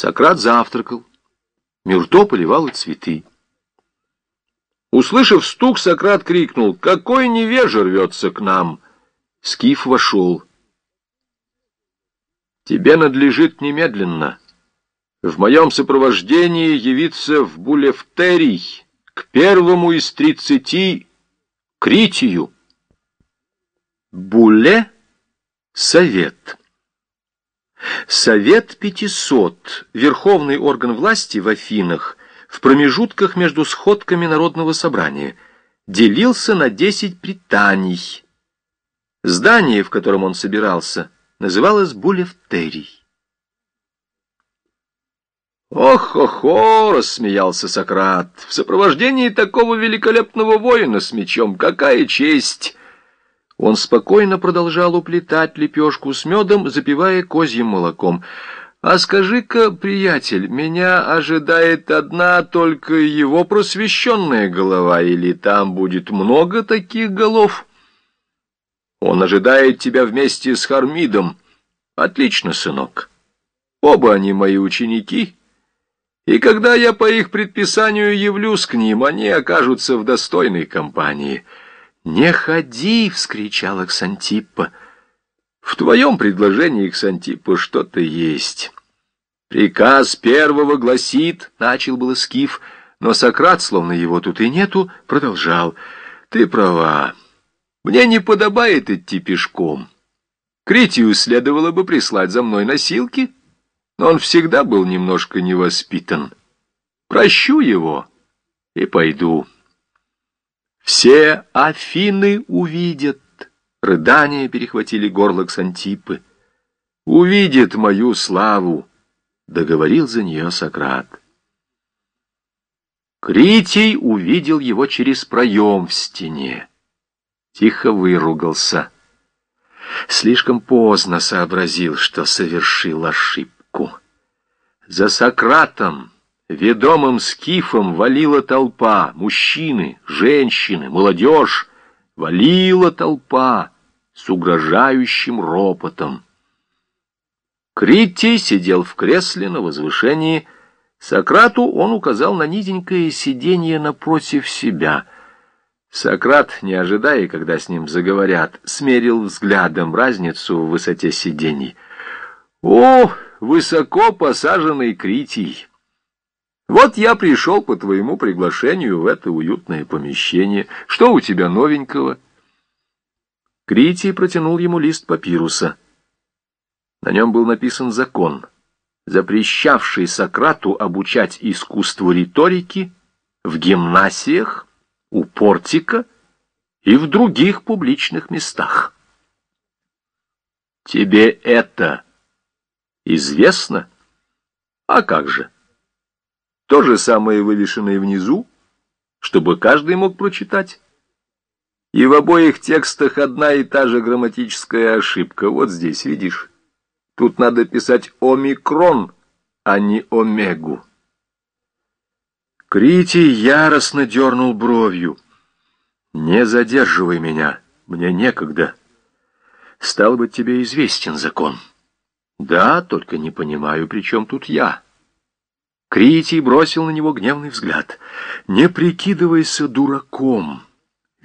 Сократ завтракал. Мирто поливала цветы. Услышав стук, Сократ крикнул, «Какой невежа рвется к нам!» Скиф вошел. «Тебе надлежит немедленно в моем сопровождении явиться в Булевтерий к первому из тридцати Критию». Буле — совет. Совет 500, верховный орган власти в Афинах, в промежутках между сходками Народного собрания, делился на 10 пританий. Здание, в котором он собирался, называлось Булевтерий. «Ох-охо!» — рассмеялся Сократ. «В сопровождении такого великолепного воина с мечом какая честь!» Он спокойно продолжал уплетать лепешку с медом, запивая козьим молоком. «А скажи-ка, приятель, меня ожидает одна только его просвещенная голова, или там будет много таких голов?» «Он ожидает тебя вместе с Хармидом. Отлично, сынок. Оба они мои ученики». И когда я по их предписанию явлюсь к ним, они окажутся в достойной компании — «Не ходи!» — вскричала Ксантиппа. «В твоем предложении, Ксантиппа, что-то есть. Приказ первого гласит, — начал было Скиф, но Сократ, словно его тут и нету, продолжал. Ты права. Мне не подобает идти пешком. Критию следовало бы прислать за мной носилки, но он всегда был немножко невоспитан. Прощу его и пойду». Все Афины увидят. Рыдания перехватили горло Ксантипы. Увидит мою славу, договорил за нее Сократ. Критий увидел его через проем в стене. Тихо выругался. Слишком поздно сообразил, что совершил ошибку. За Сократом Ведомым скифом валила толпа, мужчины, женщины, молодежь, валила толпа с угрожающим ропотом. Критий сидел в кресле на возвышении. Сократу он указал на низенькое сиденье напротив себя. Сократ, не ожидая, когда с ним заговорят, смерил взглядом разницу в высоте сидений. «О, высоко посаженный Критий!» Вот я пришел по твоему приглашению в это уютное помещение. Что у тебя новенького?» Критий протянул ему лист папируса. На нем был написан закон, запрещавший Сократу обучать искусству риторики в гимнасиях, у портика и в других публичных местах. «Тебе это известно? А как же?» То же самое вывешенное внизу, чтобы каждый мог прочитать. И в обоих текстах одна и та же грамматическая ошибка. Вот здесь, видишь? Тут надо писать «омикрон», а не «омегу». Критий яростно дернул бровью. «Не задерживай меня, мне некогда. Стал быть, тебе известен закон». «Да, только не понимаю, при чем тут я». Критий бросил на него гневный взгляд. «Не прикидывайся дураком,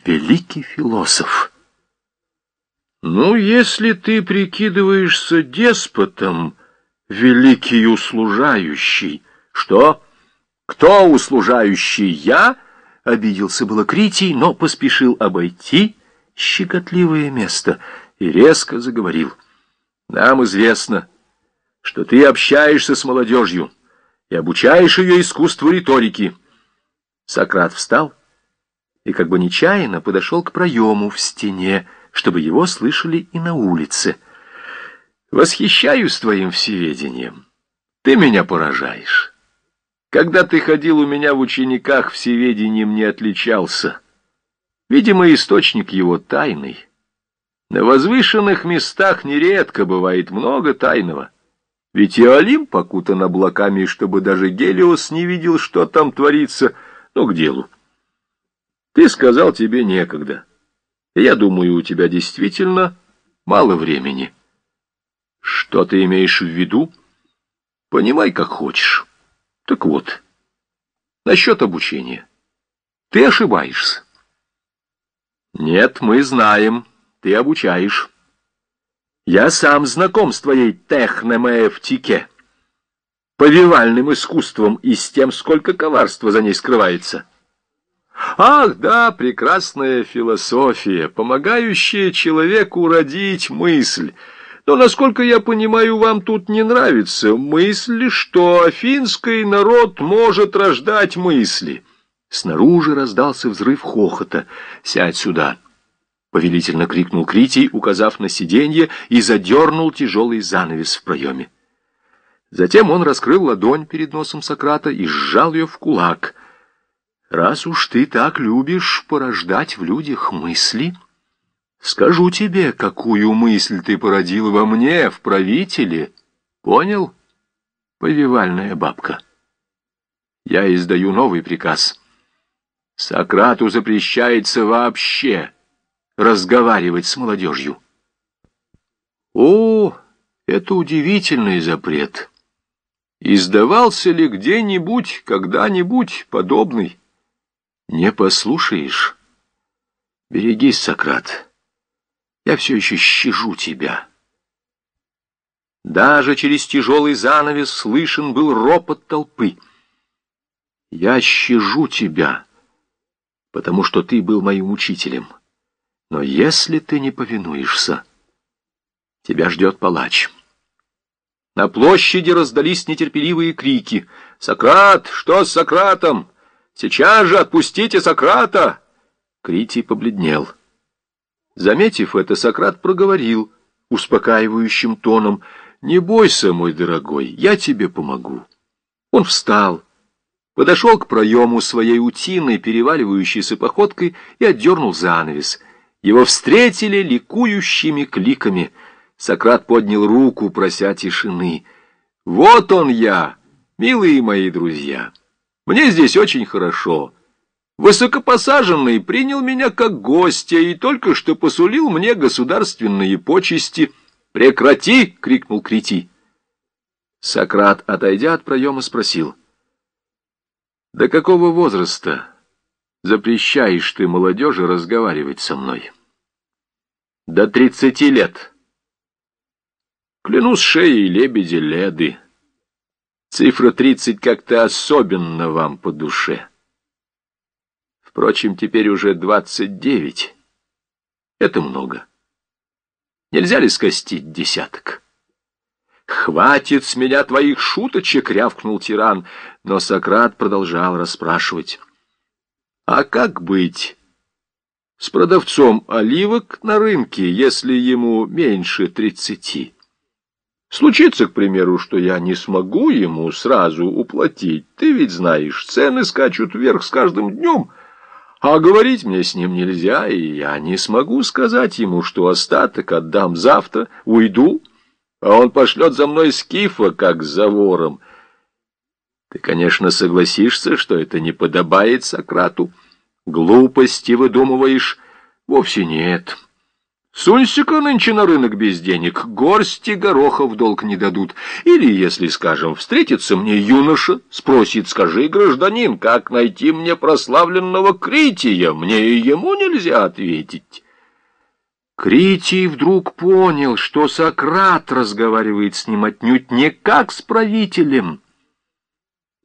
великий философ!» «Ну, если ты прикидываешься деспотом, великий услужающий...» «Что? Кто услужающий? Я?» — обиделся было Критий, но поспешил обойти щекотливое место и резко заговорил. «Нам известно, что ты общаешься с молодежью» и обучаешь ее искусству риторики. Сократ встал и как бы нечаянно подошел к проему в стене, чтобы его слышали и на улице. «Восхищаюсь твоим всеведением. Ты меня поражаешь. Когда ты ходил у меня в учениках, всеведением не отличался. Видимо, источник его тайный. На возвышенных местах нередко бывает много тайного». Ведь и Олимп окутан облаками, чтобы даже Гелиос не видел, что там творится. Ну, к делу. Ты сказал, тебе некогда. Я думаю, у тебя действительно мало времени. Что ты имеешь в виду? Понимай, как хочешь. Так вот, насчет обучения. Ты ошибаешься. Нет, мы знаем, ты обучаешь. Я сам знаком с твоей техномеевтике, повивальным искусством и с тем, сколько коварства за ней скрывается. Ах, да, прекрасная философия, помогающая человеку родить мысль. Но, насколько я понимаю, вам тут не нравится мысль, что афинский народ может рождать мысли. Снаружи раздался взрыв хохота. «Сядь сюда!» Повелительно крикнул Критий, указав на сиденье, и задернул тяжелый занавес в проеме. Затем он раскрыл ладонь перед носом Сократа и сжал ее в кулак. «Раз уж ты так любишь порождать в людях мысли, скажу тебе, какую мысль ты породил во мне, в правителе. Понял, повивальная бабка? Я издаю новый приказ. Сократу запрещается вообще разговаривать с молодежью. О, это удивительный запрет. Издавался ли где-нибудь, когда-нибудь подобный? Не послушаешь? Берегись, Сократ. Я все еще щажу тебя. Даже через тяжелый занавес слышен был ропот толпы. Я щажу тебя, потому что ты был моим учителем. Но если ты не повинуешься, тебя ждет палач. На площади раздались нетерпеливые крики. «Сократ! Что с Сократом? Сейчас же отпустите Сократа!» Критий побледнел. Заметив это, Сократ проговорил успокаивающим тоном. «Не бойся, мой дорогой, я тебе помогу». Он встал, подошел к проему своей утиной, переваливающейся походкой, и отдернул занавес — его встретили ликующими кликами. Сократ поднял руку, прося тишины. «Вот он я, милые мои друзья. Мне здесь очень хорошо. Высокопосаженный принял меня как гостя и только что посулил мне государственные почести. «Прекрати!» — крикнул Крити. Сократ, отойдя от проема, спросил. «До какого возраста запрещаешь ты молодежи разговаривать со мной?» До тридцати лет. Клянусь шеей лебеди Леды. Цифра тридцать как-то особенно вам по душе. Впрочем, теперь уже двадцать девять. Это много. Нельзя ли скостить десяток? «Хватит с меня твоих шуточек!» — рявкнул тиран, но Сократ продолжал расспрашивать. «А как быть?» С продавцом оливок на рынке, если ему меньше тридцати. Случится, к примеру, что я не смогу ему сразу уплатить. Ты ведь знаешь, цены скачут вверх с каждым днем, а говорить мне с ним нельзя, и я не смогу сказать ему, что остаток отдам завтра, уйду, а он пошлет за мной скифа, как за вором. Ты, конечно, согласишься, что это не подобает Сократу, — Глупости выдумываешь? Вовсе нет. Сунься-ка нынче на рынок без денег, горсти гороха в долг не дадут. Или, если, скажем, встретится мне юноша, спросит, скажи, гражданин, как найти мне прославленного Крития? Мне и ему нельзя ответить. Критий вдруг понял, что Сократ разговаривает с ним отнюдь не как с правителем,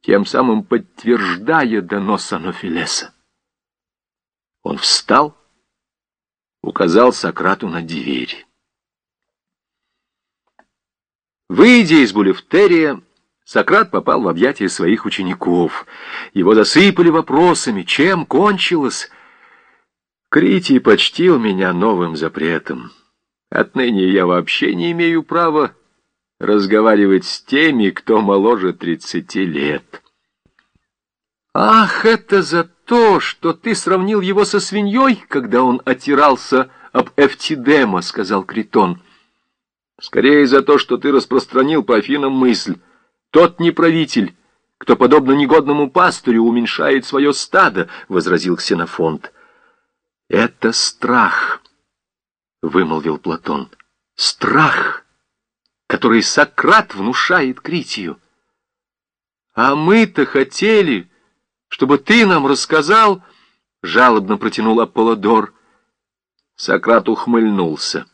тем самым подтверждая донос Анофилеса. Он встал, указал Сократу на дверь. Выйдя из Булевтерия, Сократ попал в объятия своих учеников. Его засыпали вопросами, чем кончилось. Критий почтил меня новым запретом. Отныне я вообще не имею права разговаривать с теми, кто моложе тридцати лет. Ах, это за то, что ты сравнил его со свиньей, когда он отирался об Эфтидема, — сказал Критон. Скорее за то, что ты распространил по Афинам мысль. Тот не правитель, кто, подобно негодному пастырю, уменьшает свое стадо, — возразил Ксенофонт. Это страх, — вымолвил Платон. Страх, который Сократ внушает Критию. А мы-то хотели, чтобы ты нам рассказал, жалобно протянул Аполлодор. Сократ ухмыльнулся.